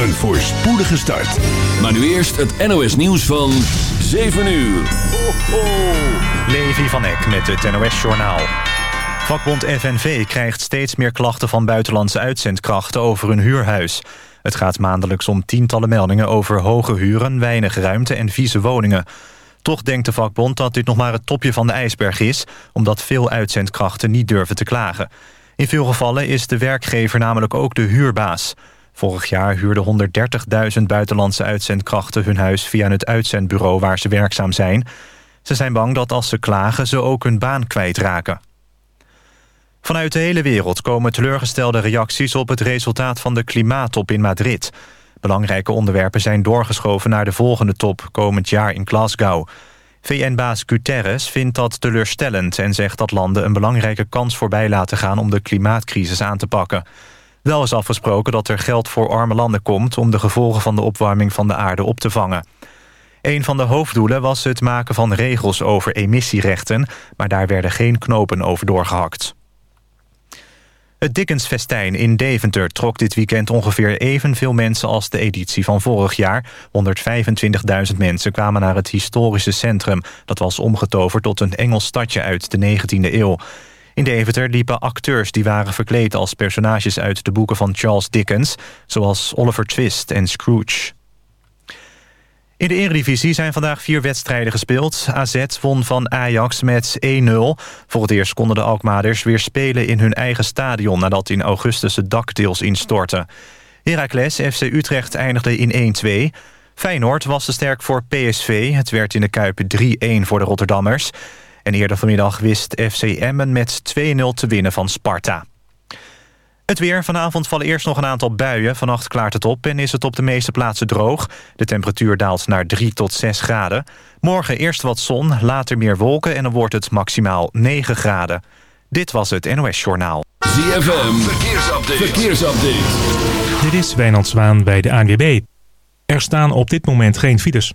Een voorspoedige start. Maar nu eerst het NOS nieuws van 7 uur. Ho, ho. Levi van Eck met het NOS Journaal. Vakbond FNV krijgt steeds meer klachten van buitenlandse uitzendkrachten over hun huurhuis. Het gaat maandelijks om tientallen meldingen over hoge huren, weinig ruimte en vieze woningen. Toch denkt de vakbond dat dit nog maar het topje van de ijsberg is... omdat veel uitzendkrachten niet durven te klagen. In veel gevallen is de werkgever namelijk ook de huurbaas. Vorig jaar huurden 130.000 buitenlandse uitzendkrachten hun huis... via het uitzendbureau waar ze werkzaam zijn. Ze zijn bang dat als ze klagen ze ook hun baan kwijtraken. Vanuit de hele wereld komen teleurgestelde reacties... op het resultaat van de klimaattop in Madrid... Belangrijke onderwerpen zijn doorgeschoven naar de volgende top komend jaar in Glasgow. VN-baas Guterres vindt dat teleurstellend en zegt dat landen een belangrijke kans voorbij laten gaan om de klimaatcrisis aan te pakken. Wel is afgesproken dat er geld voor arme landen komt om de gevolgen van de opwarming van de aarde op te vangen. Een van de hoofddoelen was het maken van regels over emissierechten, maar daar werden geen knopen over doorgehakt. Het Dickensfestijn in Deventer trok dit weekend ongeveer evenveel mensen als de editie van vorig jaar. 125.000 mensen kwamen naar het historische centrum. Dat was omgetoverd tot een Engels stadje uit de 19e eeuw. In Deventer liepen acteurs die waren verkleed als personages uit de boeken van Charles Dickens... zoals Oliver Twist en Scrooge. In de Eredivisie zijn vandaag vier wedstrijden gespeeld. AZ won van Ajax met 1-0. Voor het eerst konden de Alkmaarders weer spelen in hun eigen stadion... nadat in augustus het dak deels instortte. Heracles FC Utrecht eindigde in 1-2. Feyenoord was te sterk voor PSV. Het werd in de Kuip 3-1 voor de Rotterdammers. En eerder vanmiddag wist FC Emmen met 2-0 te winnen van Sparta. Het weer. Vanavond vallen eerst nog een aantal buien. Vannacht klaart het op en is het op de meeste plaatsen droog. De temperatuur daalt naar 3 tot 6 graden. Morgen eerst wat zon, later meer wolken... en dan wordt het maximaal 9 graden. Dit was het NOS Journaal. ZFM. Verkeersupdate. Verkeersupdate. Dit is Wijnand Zwaan bij de ANWB. Er staan op dit moment geen files.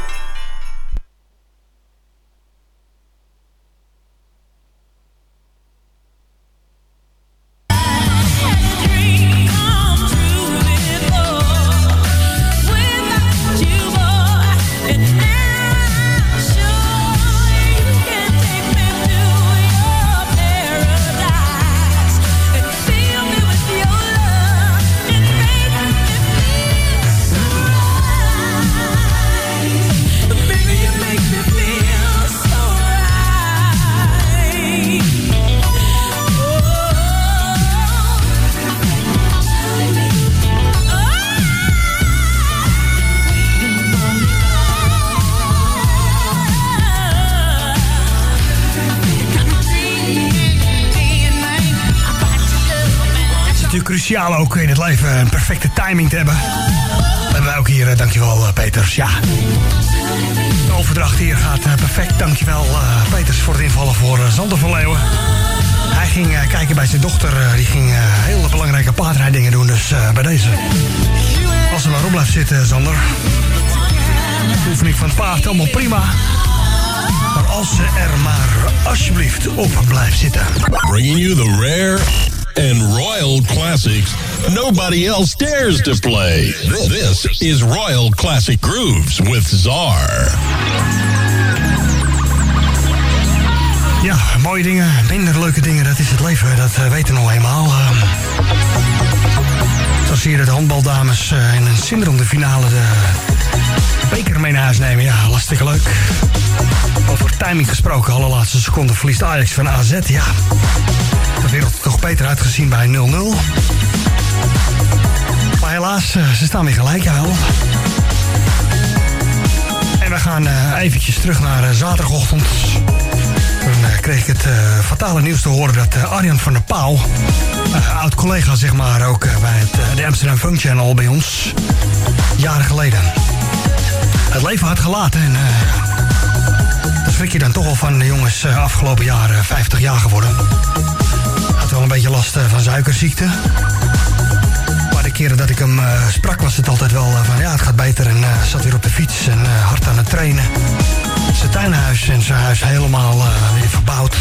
Cruciaal ook in het leven een perfecte timing te hebben. Dat hebben wij ook hier, eh, dankjewel eh, Peters. Ja, de overdracht hier gaat eh, perfect. Dankjewel Peters voor het invallen voor Zander van Leeuwen. Hij ging kijken bij zijn dochter, die ging hele belangrijke paardrijdingen doen. Dus bij deze, als ze maar op blijft zitten Zander. De oefening van het paard, allemaal prima. Maar als ze er maar alsjeblieft op blijft zitten. Bringing you the rare and royal classics nobody else dares to play. This is Royal Classic Grooves with Czar. Ja, mooie dingen, minder leuke dingen, dat is het leven. Dat eh, weten we nou eenmaal. Ehm, zoals hier de handbaldames eh, in een zinderende finale de beker mee naar huis nemen. Ja, lastig leuk. Over timing gesproken, allerlaatste seconde verliest Ajax van AZ. Ja, de wereld er toch beter uitgezien bij 0-0. Maar helaas, eh, ze staan weer gelijk, ja. En we gaan eh, eventjes terug naar eh, zaterdagochtend. Toen kreeg ik het fatale nieuws te horen dat Arjan van der Pauw, oud-collega zeg maar, ook bij het, de Amsterdam Funk Channel bij ons, jaren geleden, het leven had gelaten. En schrik je dan toch al van de jongens eh, afgelopen jaren 50 jaar geworden. Had wel een beetje last eh, van suikerziekte. Maar de keren dat ik hem eh, sprak was het altijd wel eh, van ja, het gaat beter. En eh, zat weer op de fiets en eh, hard aan het trainen. Zijn tuinhuis en zijn huis helemaal eh, weer verbouwd.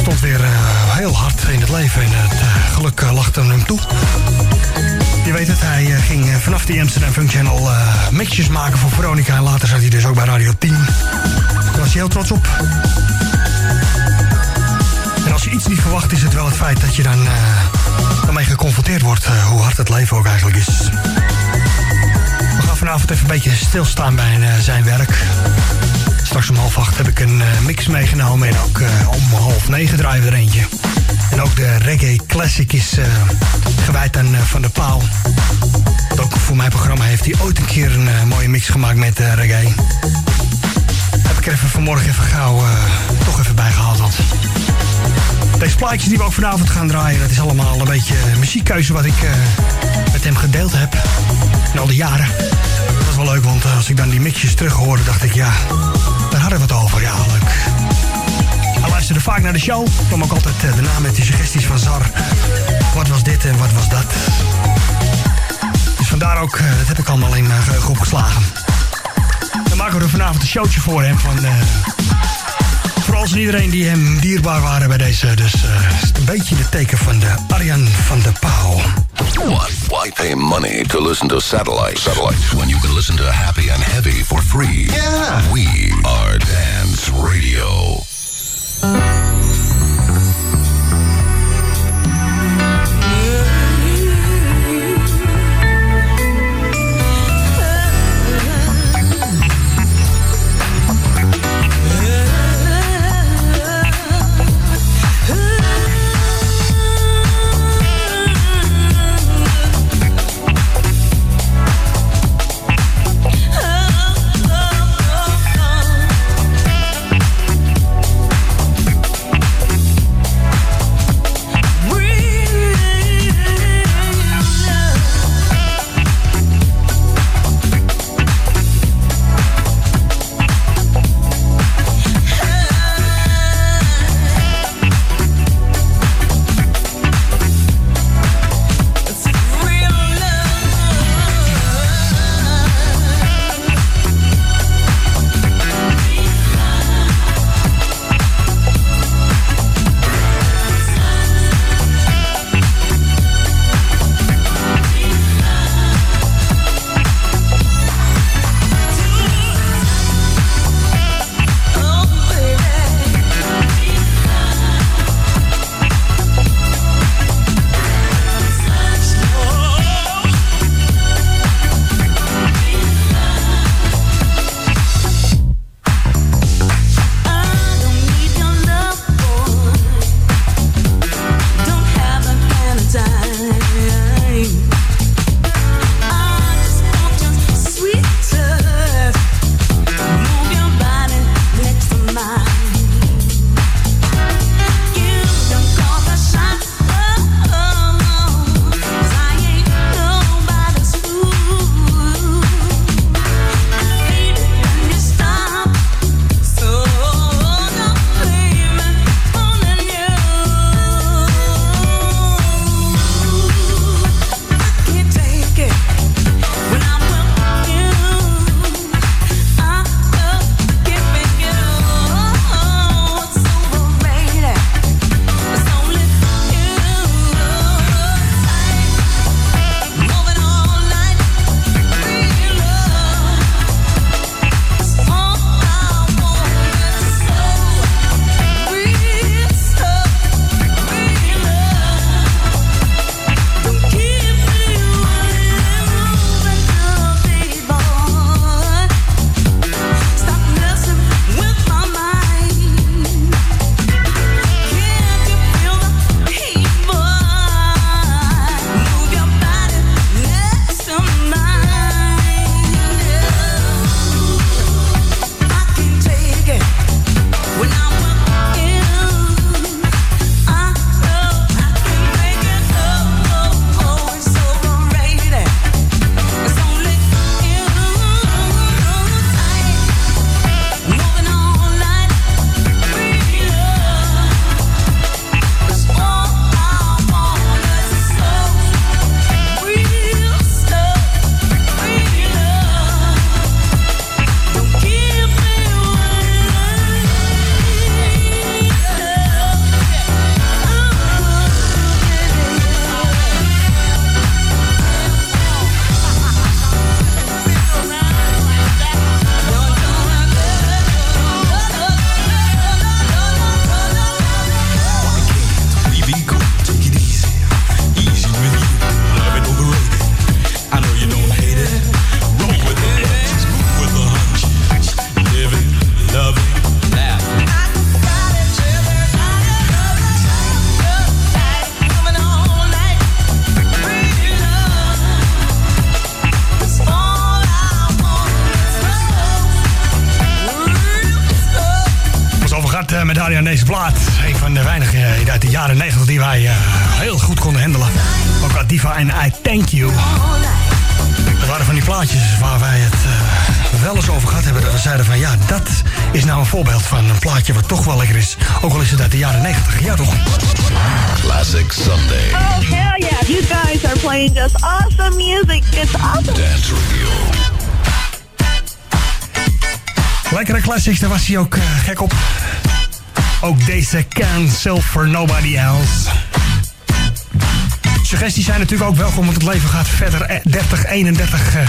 Stond weer eh, heel hard in het leven en het eh, geluk eh, lachte hem toe. Je weet het, hij eh, ging eh, vanaf die Amsterdam Funk Channel eh, mixjes maken voor Veronica. En later zat hij dus ook bij Radio 10. Was hij heel trots op. En als je iets niet verwacht, is het wel het feit dat je dan uh, daarmee geconfronteerd wordt. eh, hoe hard het leven ook eigenlijk is. We gaan vanavond even een beetje stilstaan bij eh, zijn werk. Straks om half acht heb ik een mix meegenomen. En ook om half negen draaien we er eentje. En ook de reggae classic is gewijd aan Van der. Want ook voor mijn programma heeft hij ooit een keer een mooie mix gemaakt met reggae. Heb ik er even vanmorgen even gauw eh, toch even bij gehaald. Want deze plaatjes die we ook vanavond gaan draaien, dat is allemaal een beetje muziekkeuze wat ik eh, met hem gedeeld heb. In al die jaren. Dat was wel leuk, want eh, als ik dan die mixjes terug hoorde, dacht ik, ja, daar hadden we het over. Ja, leuk. Hij luisterde vaak naar de show. kwam ook altijd eh, daarna met die suggesties van Zar. Wat was dit en wat was dat? Dus vandaar ook, dat heb ik allemaal in mijn geheugen opgeslagen. Maken we er vanavond een showtje voor hem van... eh, voor alles en iedereen die hem dierbaar waren bij deze. Dus eh, is het een beetje de teken van de Arjan van der Pauw. Why, why pay money to listen to satellite? Satellites when you can listen to Happy and Heavy for free. Yeah. We are Dance Radio. Medaille aan deze plaat. Een van de weinige eh, uit de jaren 90 die wij eh, heel goed konden handelen. Ook Adiva en I Thank You. Dat waren van die plaatjes waar wij het eh, wel eens over gehad hebben. Dat we zeiden van ja, dat is nou een voorbeeld van een plaatje wat toch wel lekker is. Ook al is het uit de jaren 90. Ja toch? Classic Sunday. Oh, hell yeah. You guys are playing just awesome music. It's awesome. Dance Radio. Lekkere classics, daar was hij ook gek op. Ook deze Cancel for Nobody Else. Suggesties zijn natuurlijk ook welkom, want het leven gaat verder. Eh, 30, 31 eh,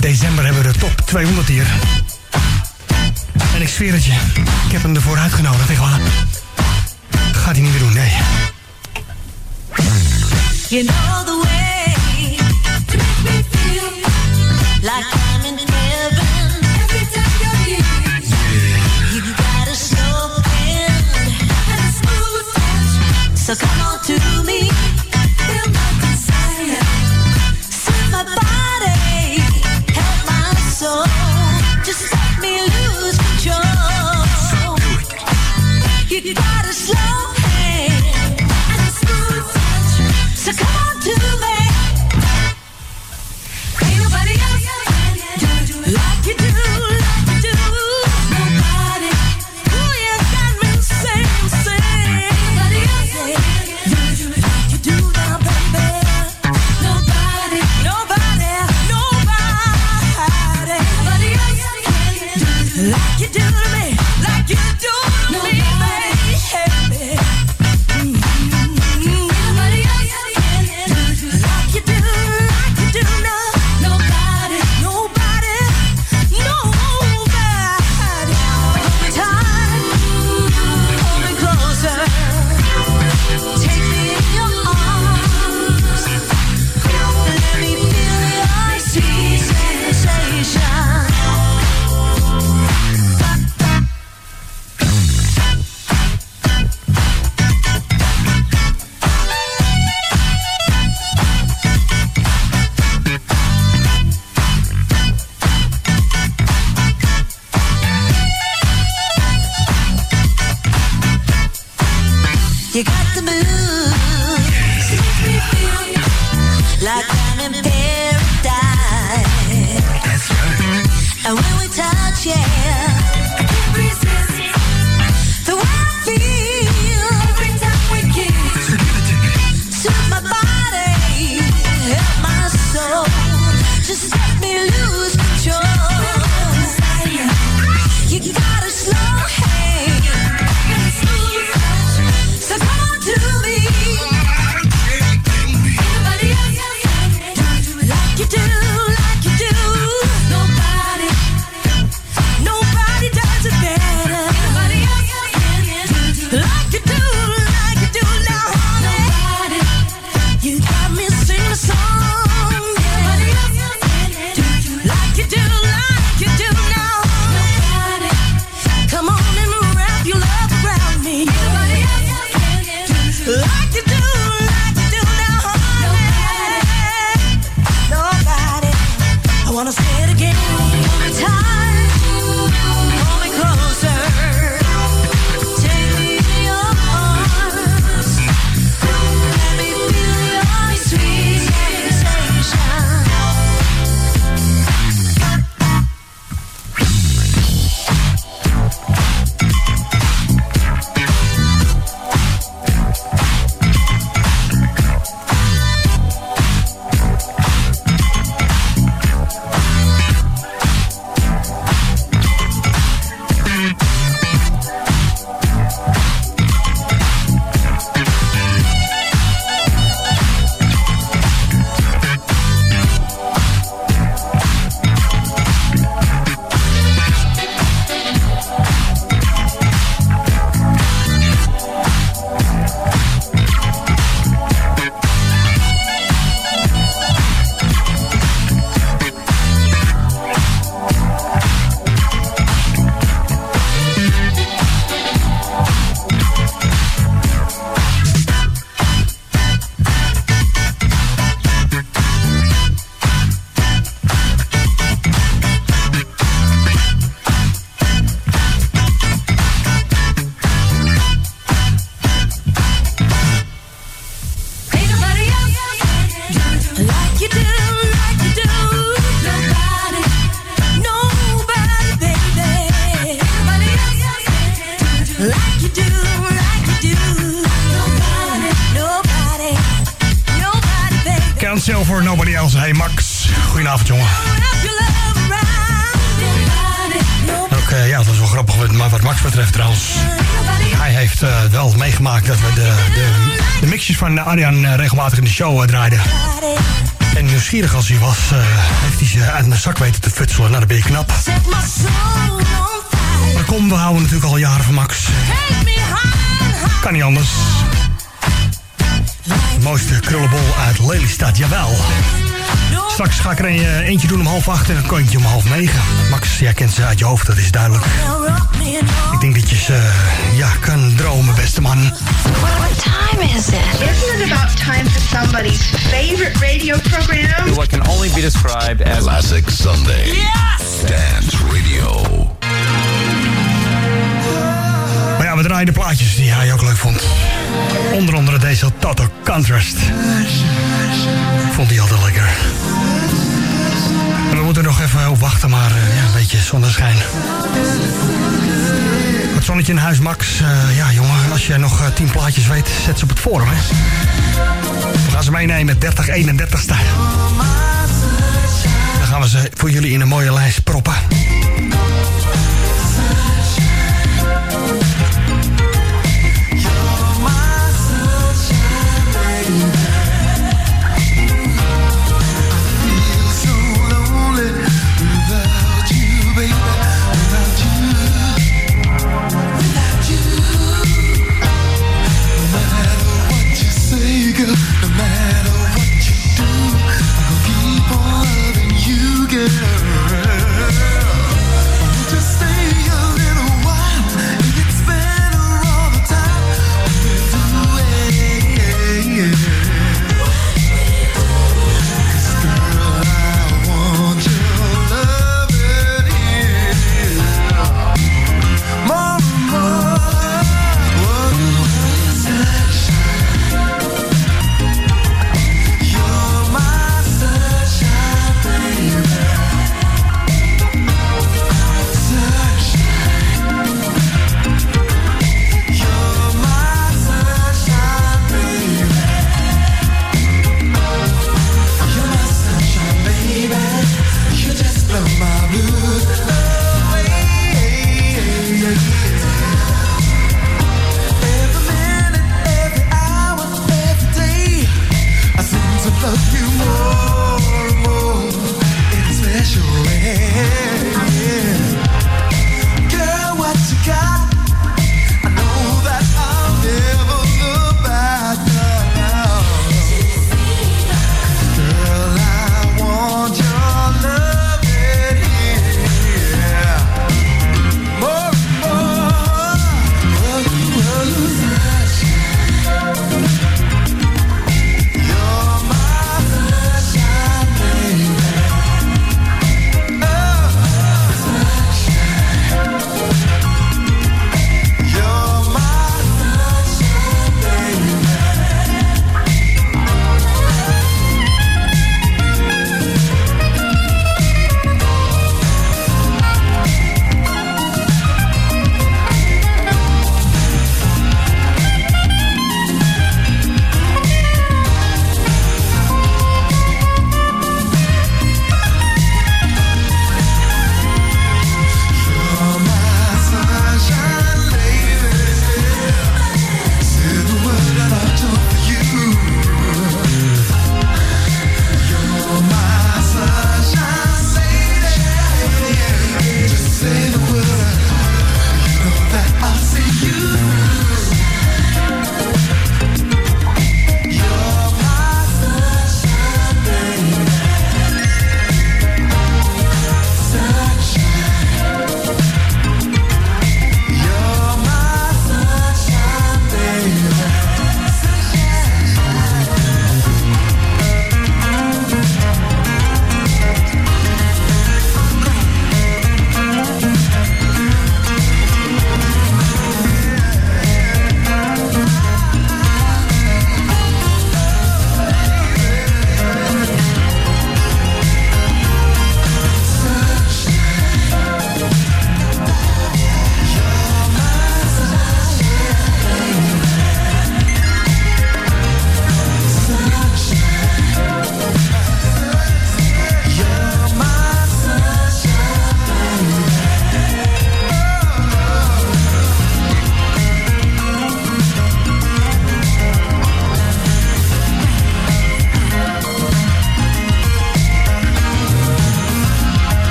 december hebben we de top 200 hier. En ik zweer het je, ik heb hem ervoor uitgenodigd, echt waar. Gaat hij niet meer doen, nee. You know the way to make me feel like like you do wat- Max betreft trouwens. Hij heeft eh, wel meegemaakt dat we de, de, de mixjes van Arjan eh, regelmatig in de show eh, draaiden. En nieuwsgierig als hij was, heeft hij ze uit mijn zak weten te futselen. Nou, dan ben je knap. Maar kom, we houden natuurlijk al jaren van Max. Kan niet anders. De mooiste krullenbol uit Lelystad, jawel. Straks ga ik er een, eh, eentje doen om half acht en een kontje om half negen. Max, jij kent ze uit je hoofd, dat is duidelijk. Ik denk dat je ze eh, ja, kan dromen, beste man. What time is it? Isn't it about time for somebody's favorite radio program? What can only be described as Classic Sunday. Dance Radio. Maar ja, we draaien de plaatjes die hij ook leuk vond. Onder andere deze Toto Contrast. Vond hij altijd lekker. We moeten nog even op wachten, maar eh, ja, een beetje zonneschijn. Het zonnetje in huis, Max. Eh, ja, jongen, als jij nog eh, tien plaatjes weet, zet ze op het forum, hè. We gaan ze meenemen, 30, 31 ste Dan gaan we ze voor jullie in een mooie lijst proppen.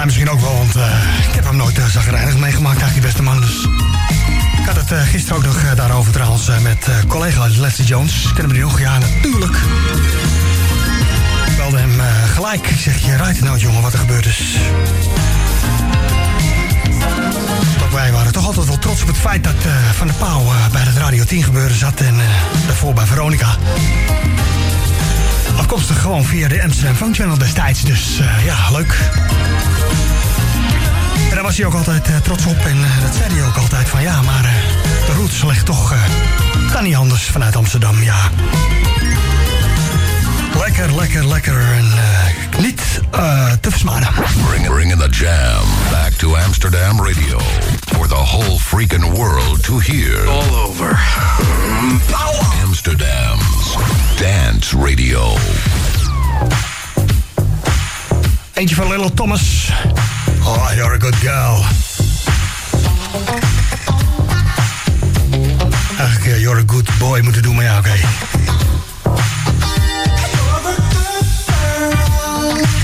Hij misschien ook wel, want eh, ik heb hem nooit uh, zagrijnig meegemaakt, eigenlijk die beste man. Dus. Ik had het eh, gisteren ook nog daarover trouwens met collega Leslie Jones. Kennen we die nog? Ja, natuurlijk. Ik belde hem gelijk. Zeg, je rijdt nou jongen, wat er gebeurd is. Ook wij waren toch altijd wel trots op het feit dat Van der Pauw bij het Radio 10 gebeuren zat en daarvoor bij Veronica. Afkomstig gewoon via de Amsterdam Funk Channel destijds, dus eh, ja, leuk. En daar was hij ook altijd eh, trots op en eh, dat zei hij ook altijd van ja, maar eh, de roots ligt toch, eh, kan niet anders vanuit Amsterdam, ja. Lekker, lekker, lekker en eh, niet te versmaden. Bring, bringing the jam back to Amsterdam Radio for the whole freaking world to hear. All over. Amsterdam's Dance Radio. Eentje van Little Thomas. Oh, you're a good girl. Eigenlijk, eh, you're a good boy moeten doen, maar ja, oké. Got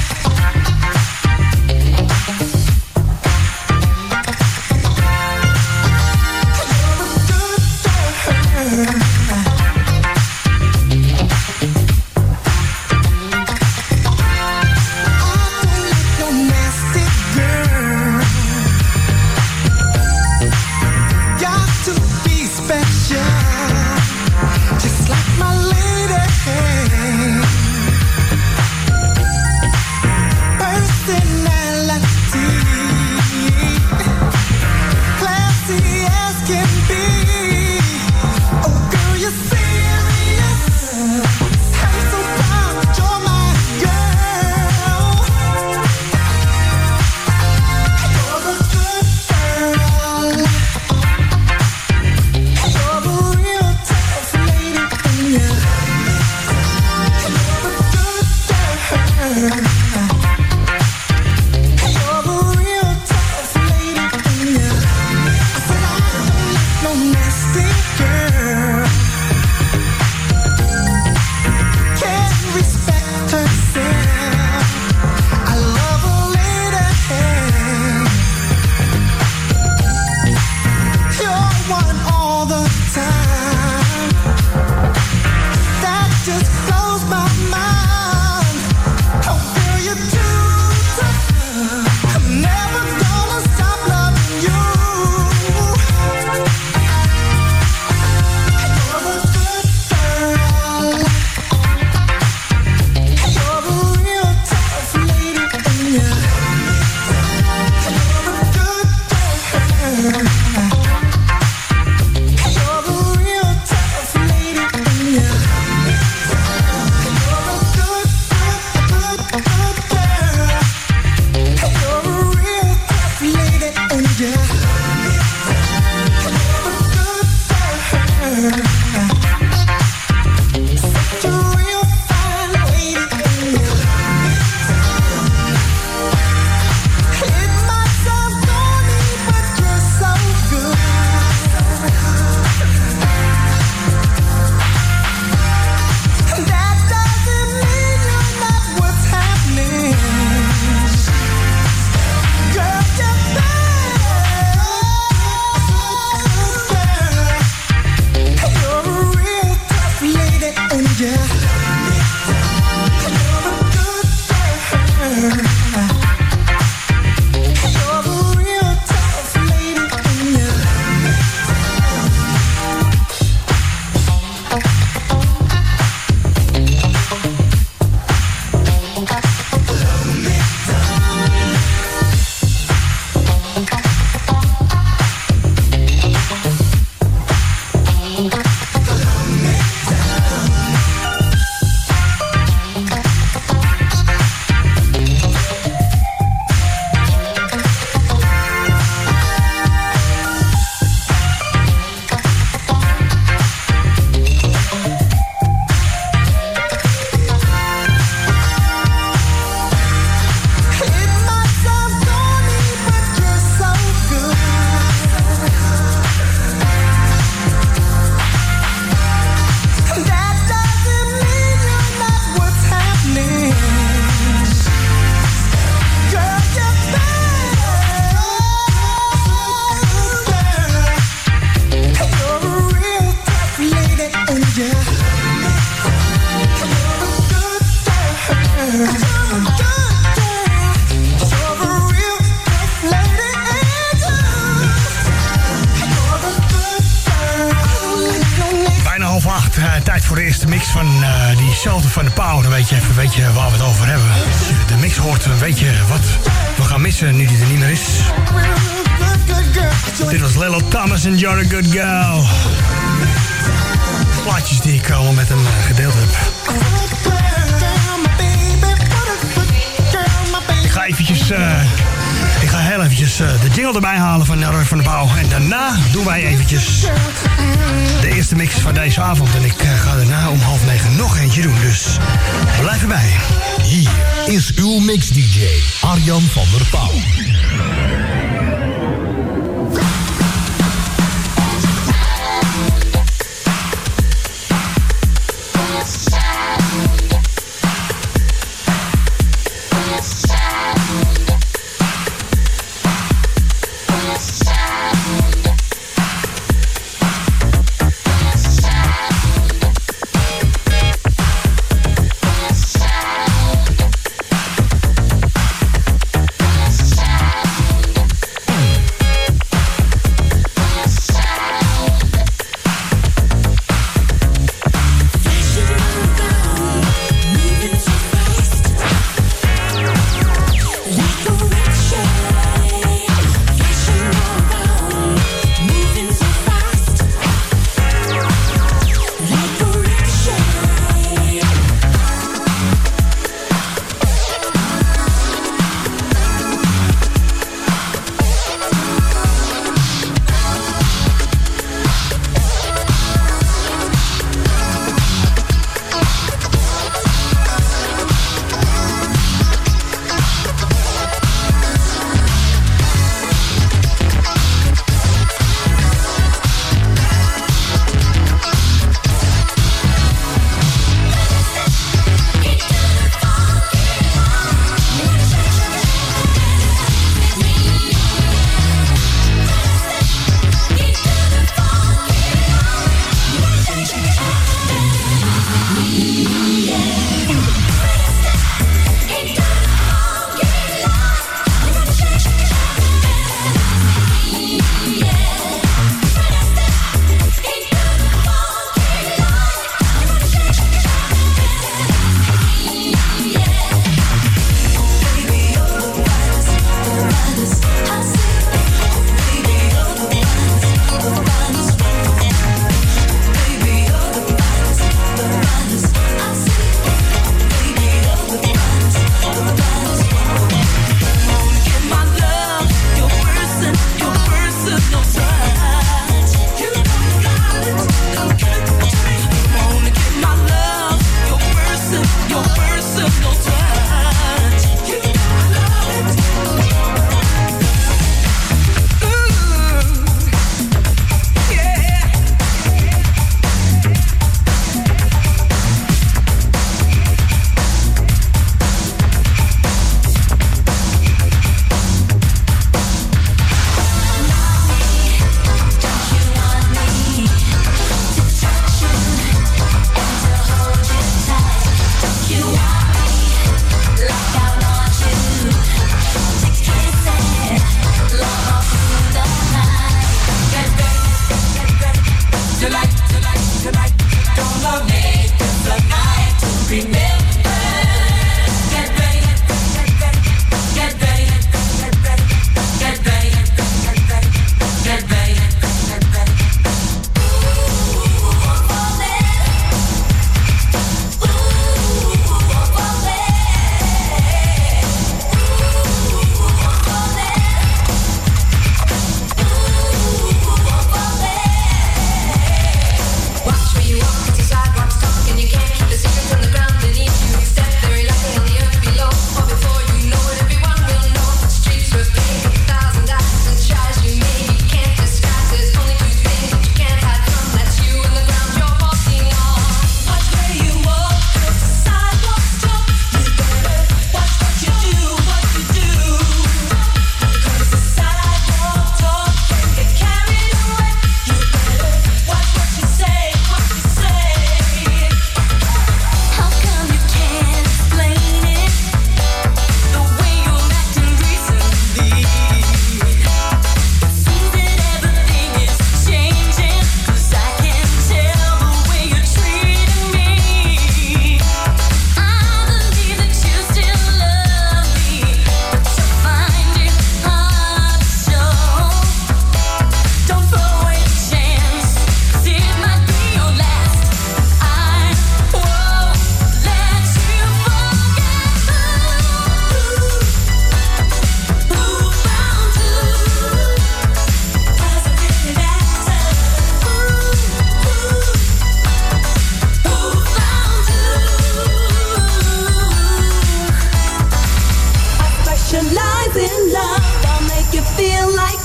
van eh diezelfde van de. Dan weet je even weet je waar we het over hebben. De mix hoort, weet je wat we gaan missen nu die er niet meer is. Dit was Lilo Thomas en You're a Good Girl. Plaatjes die ik allemaal met hem eh, gedeeld heb. Ik ga eventjes... eh, ik ga heel eventjes eh, de jingle erbij halen van Roy van der Pauw. En daarna doen wij eventjes de eerste mix van deze avond. En ik eh, ga daarna om half negen nog eentje doen. Dus blijf erbij. Hier is uw mix-dj, Arjan van der Pauw.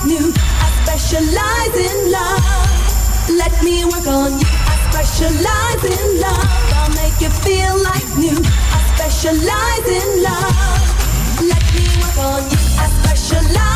new. I specialize in love. Let me work on you. I specialize in love. I'll make you feel like new. I specialize in love. Let me work on you. I specialize.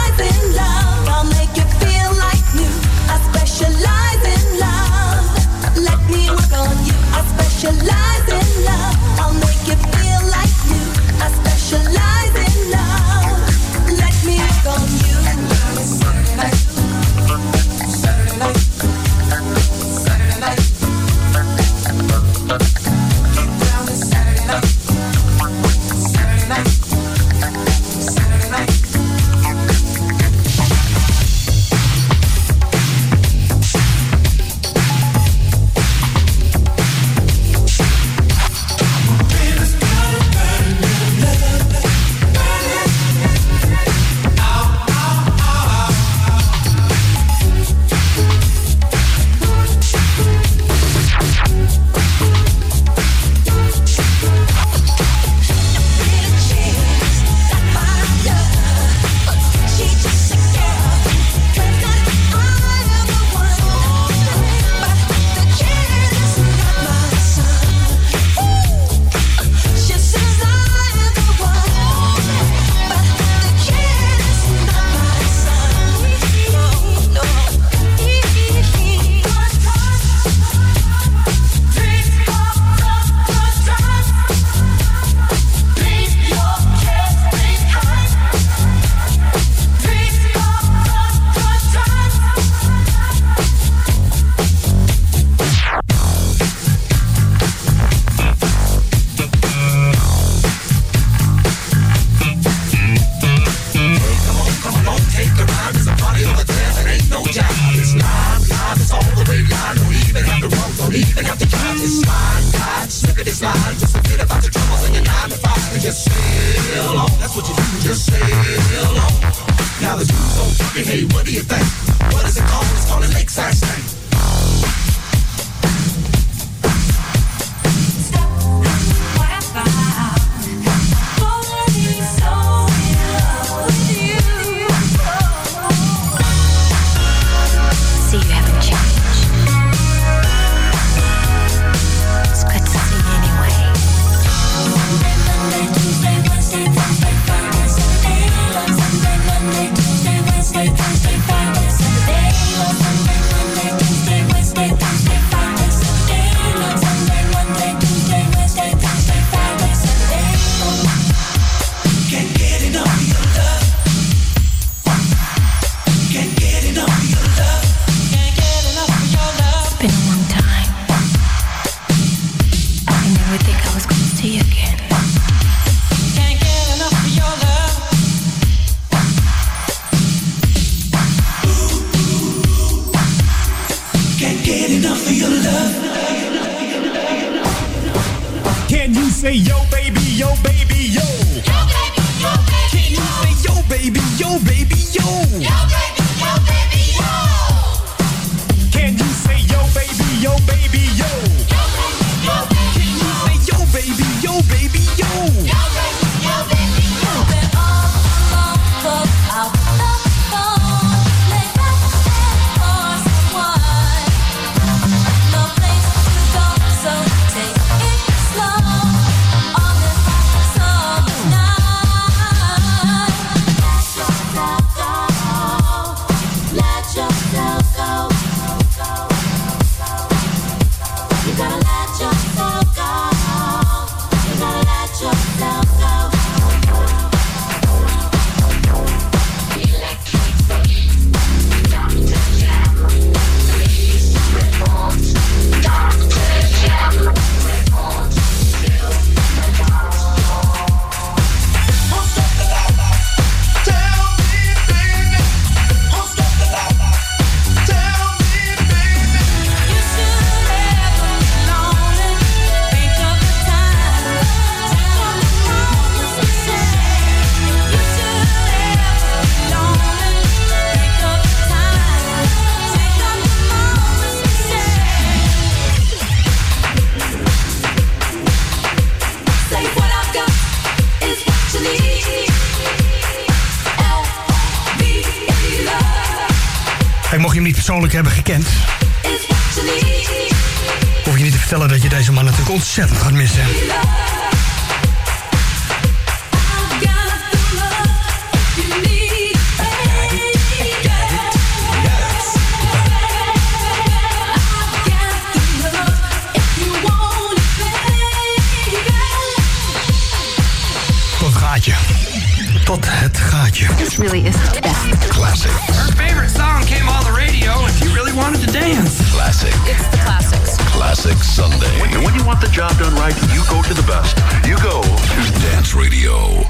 You go to the best. You go to Dance Radio.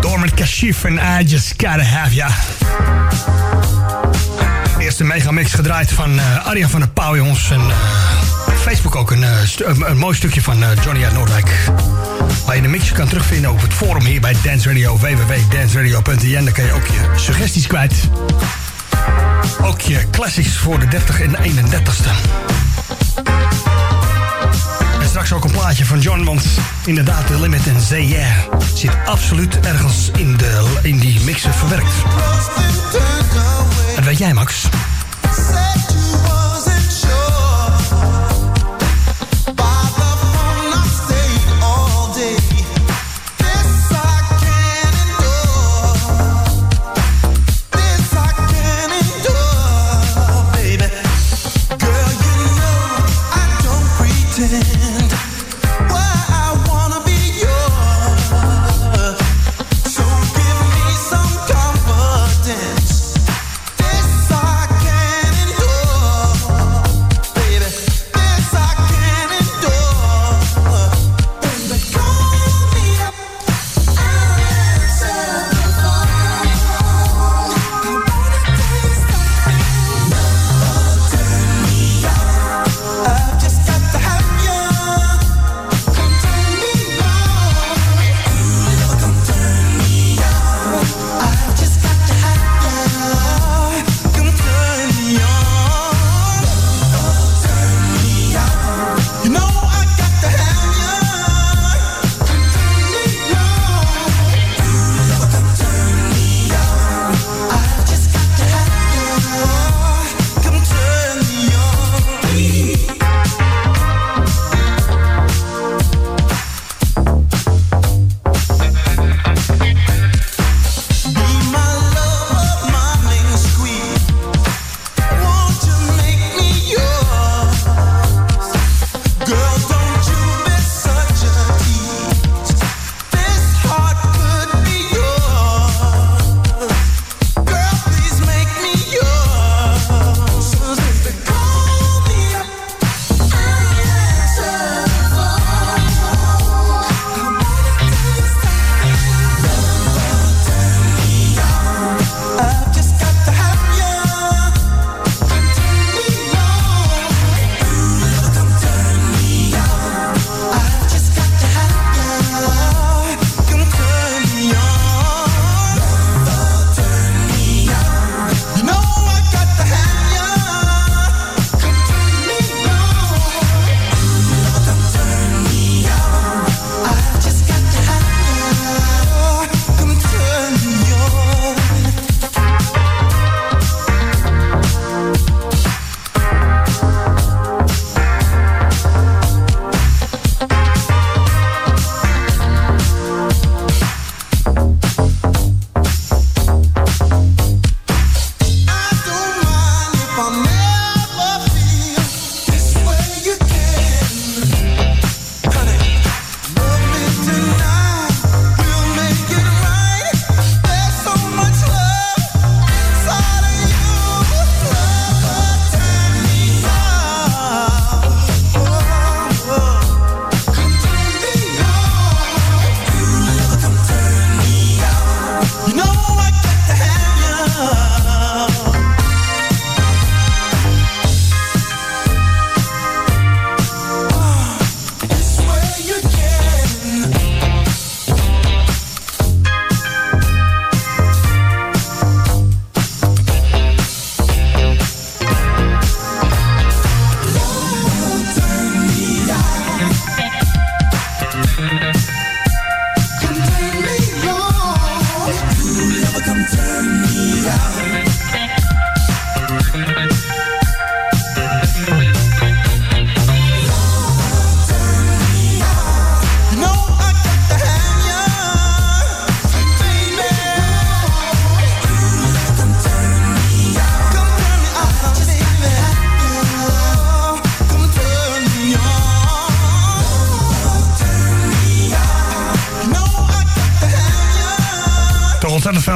Door met Kashif en I Just Gotta Have Ya. Eerste megamix gedraaid van Arjan van der Pauw, jongens. En op Facebook ook een, eh, een, een mooi stukje van Johnny uit Noordwijk. Waar je de mix kan terugvinden op het forum hier bij Dance Radio. www.danceradio.nl Daar kan je ook je suggesties kwijt. Ook je classics voor de 30 en 31ste. En straks ook een plaatje van John, want inderdaad, de Limit en Say Yeah zit absoluut ergens in, de, in die mixen verwerkt. Dat weet jij, Max.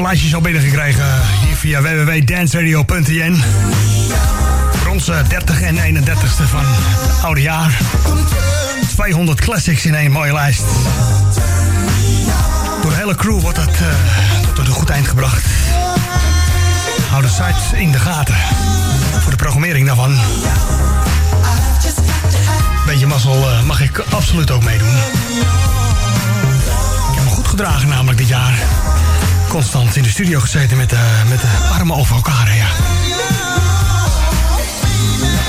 Lijstjes al binnengekregen. Hier via Voor onze 30 en 31ste van het oude jaar. 200 classics in één mooie lijst. Door de hele crew wordt dat eh, tot een goed eind gebracht. Hou de site in de gaten. Voor de programmering daarvan. Beetje mazzel eh, mag ik absoluut ook meedoen. Ik heb me goed gedragen namelijk dit jaar. Constant in de studio gezeten met, de met de armen over elkaar. hè, Ja.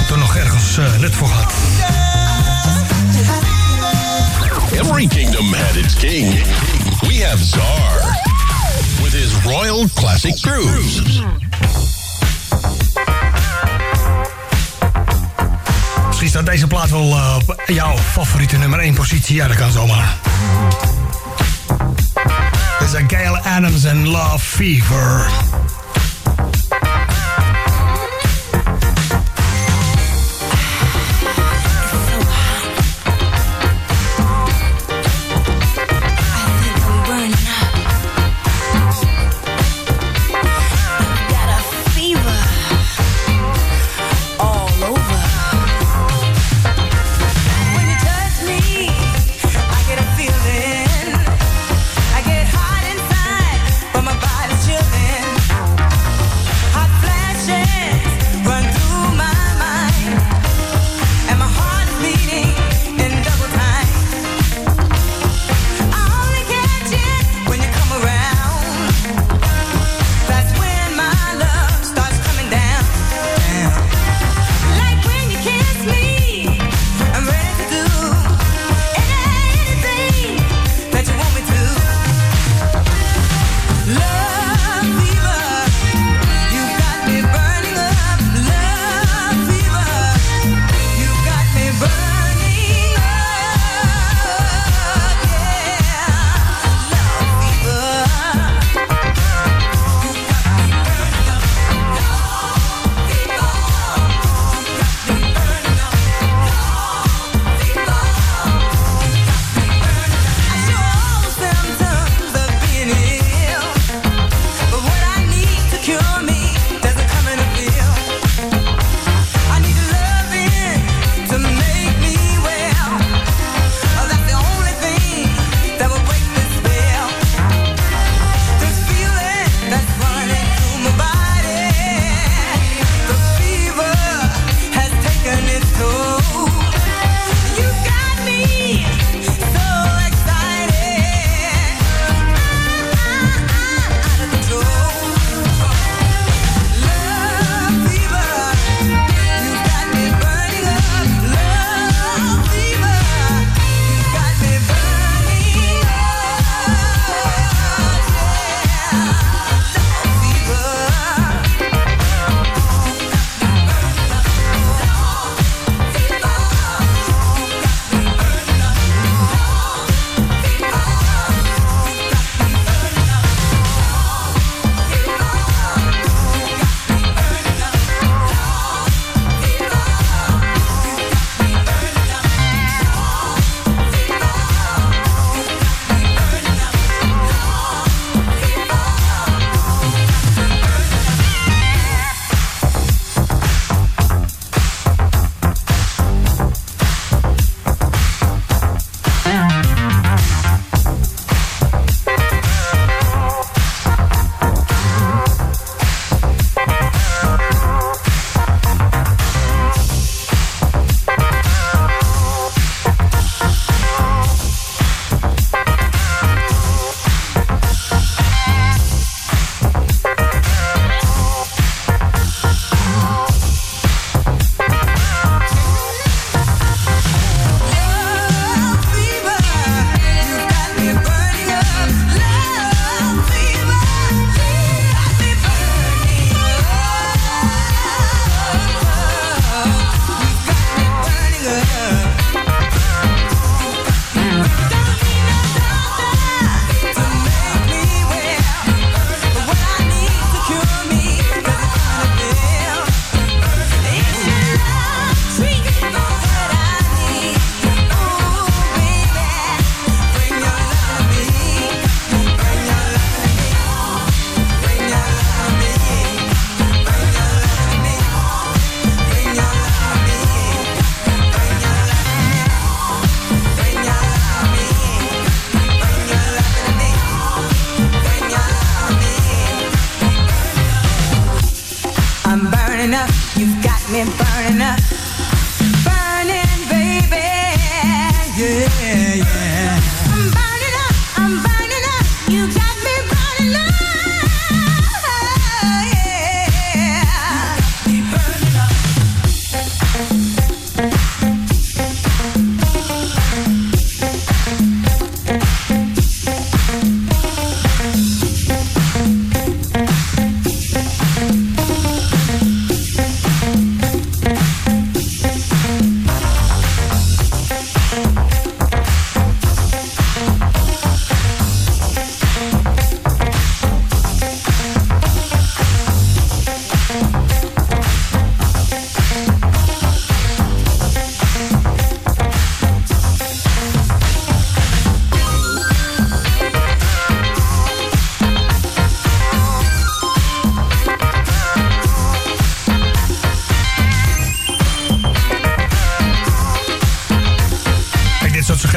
Toen nog ergens eh, nut voor gehad. Every kingdom had its king. We have Czar with his royal classic grooves. Misschien staat deze plaat wel eh, op jouw favoriete nummer 1 positie. Ja, dat kan zomaar. Dit is Gail Adams en Love Fever.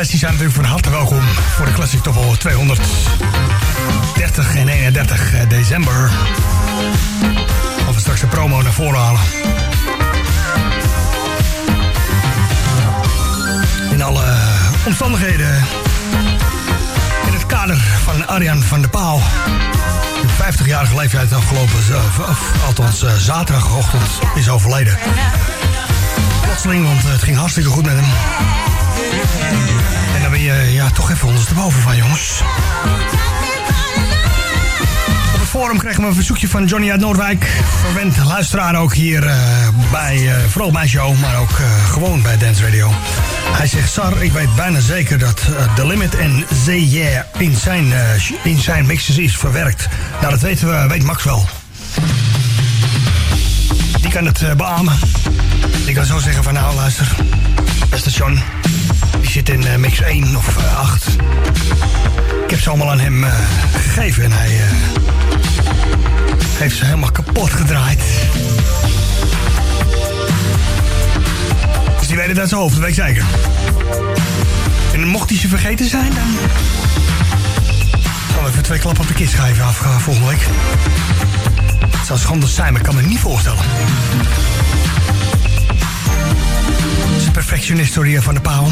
Die zijn natuurlijk van harte welkom voor de Classic Top 230 en 31 december. Als we straks de promo naar voren halen. In alle omstandigheden. In het kader van Arjan van der Paal. De 50-jarige leeftijd afgelopen, z- of, althans eh, zaterdagochtend, is overleden. Plotseling, want het ging hartstikke goed met hem. En dan ben je ja, toch even ondersteboven van, jongens. Op het forum kregen we een verzoekje van Johnny uit Noordwijk. Verwend luisteraar ook hier eh, bij, eh, vooral mijn show, maar ook eh, gewoon bij Dance Radio. Hij zegt, Sar, ik weet bijna zeker dat The Limit en Say Yeah in zijn, in zijn mixes is verwerkt. Nou, dat weten we, weet Max wel. Die kan het beamen. Ik kan zo zeggen van, nou luister, beste John, die zit in eh, mix 1 of eh, 8. Ik heb ze allemaal aan hem eh, gegeven en hij eh, heeft ze helemaal kapot gedraaid. Dus die weet het uit zijn hoofd, dat weet ik zeker. En mocht hij ze vergeten zijn, dan... zal ik even twee klappen op de kist geven af eh, volgende week. Het zou schande zijn, maar ik kan me niet voorstellen. Perfectionist van de Pauw.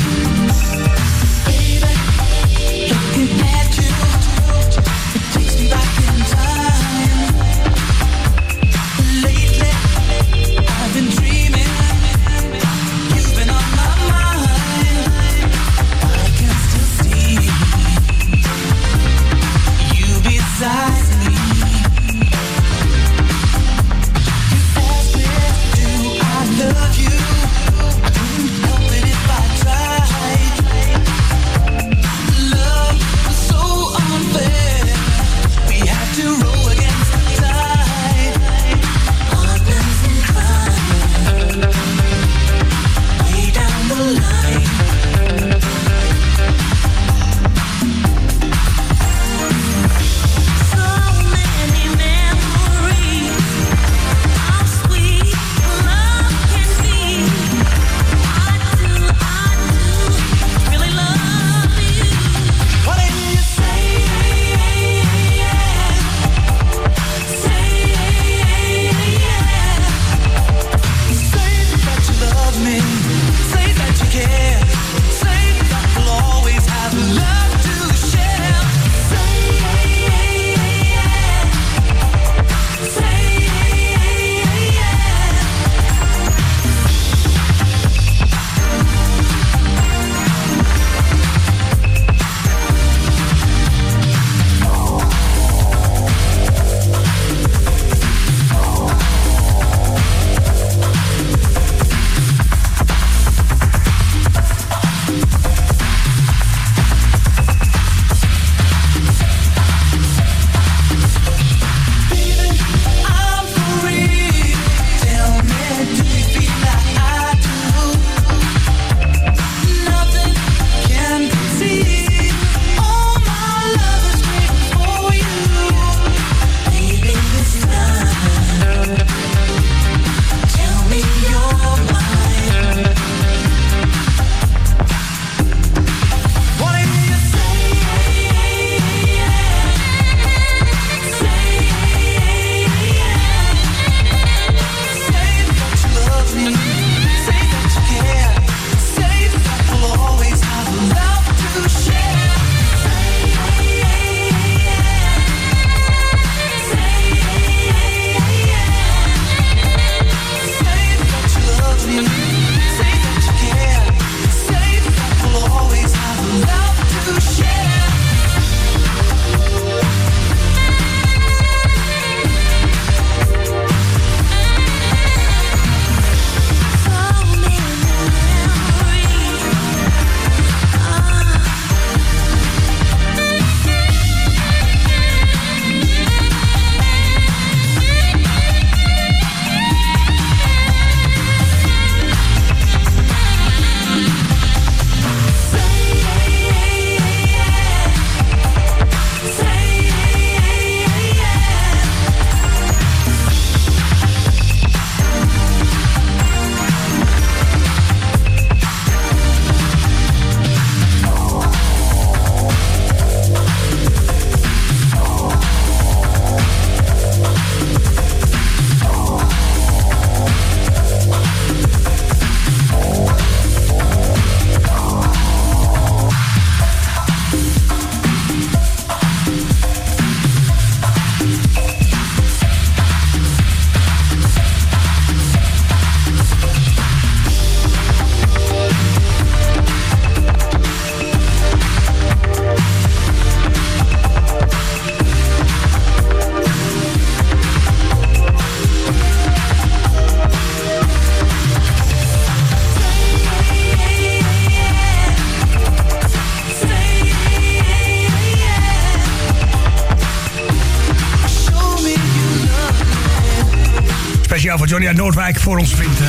Johnny uit Noordwijk voor onze vriend eh,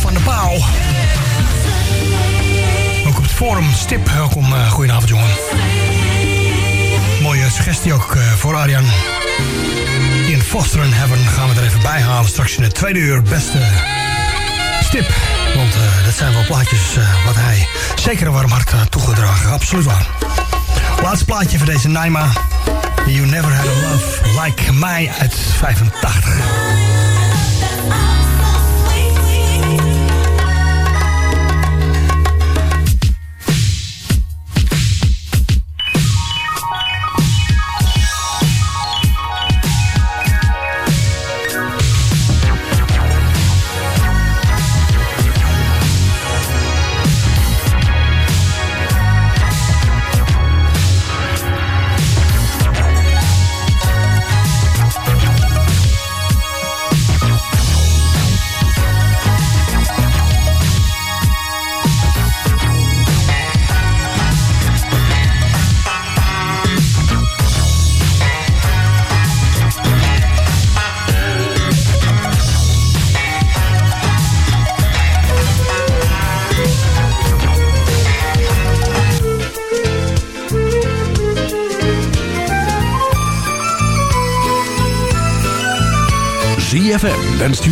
Van de Pauw. Ook op het forum Stip. Welkom, eh goedenavond jongen. Mooie suggestie ook eh, voor Arjan. In Foster in Heaven gaan we er even bij halen. Straks in het tweede uur beste Stip. Want dat zijn wel plaatjes wat hij zeker een warm hart toegedragen. Absoluut waar. Laatste plaatje voor deze Naima. You Never Had a Love Like My uit 85. ZFM wenst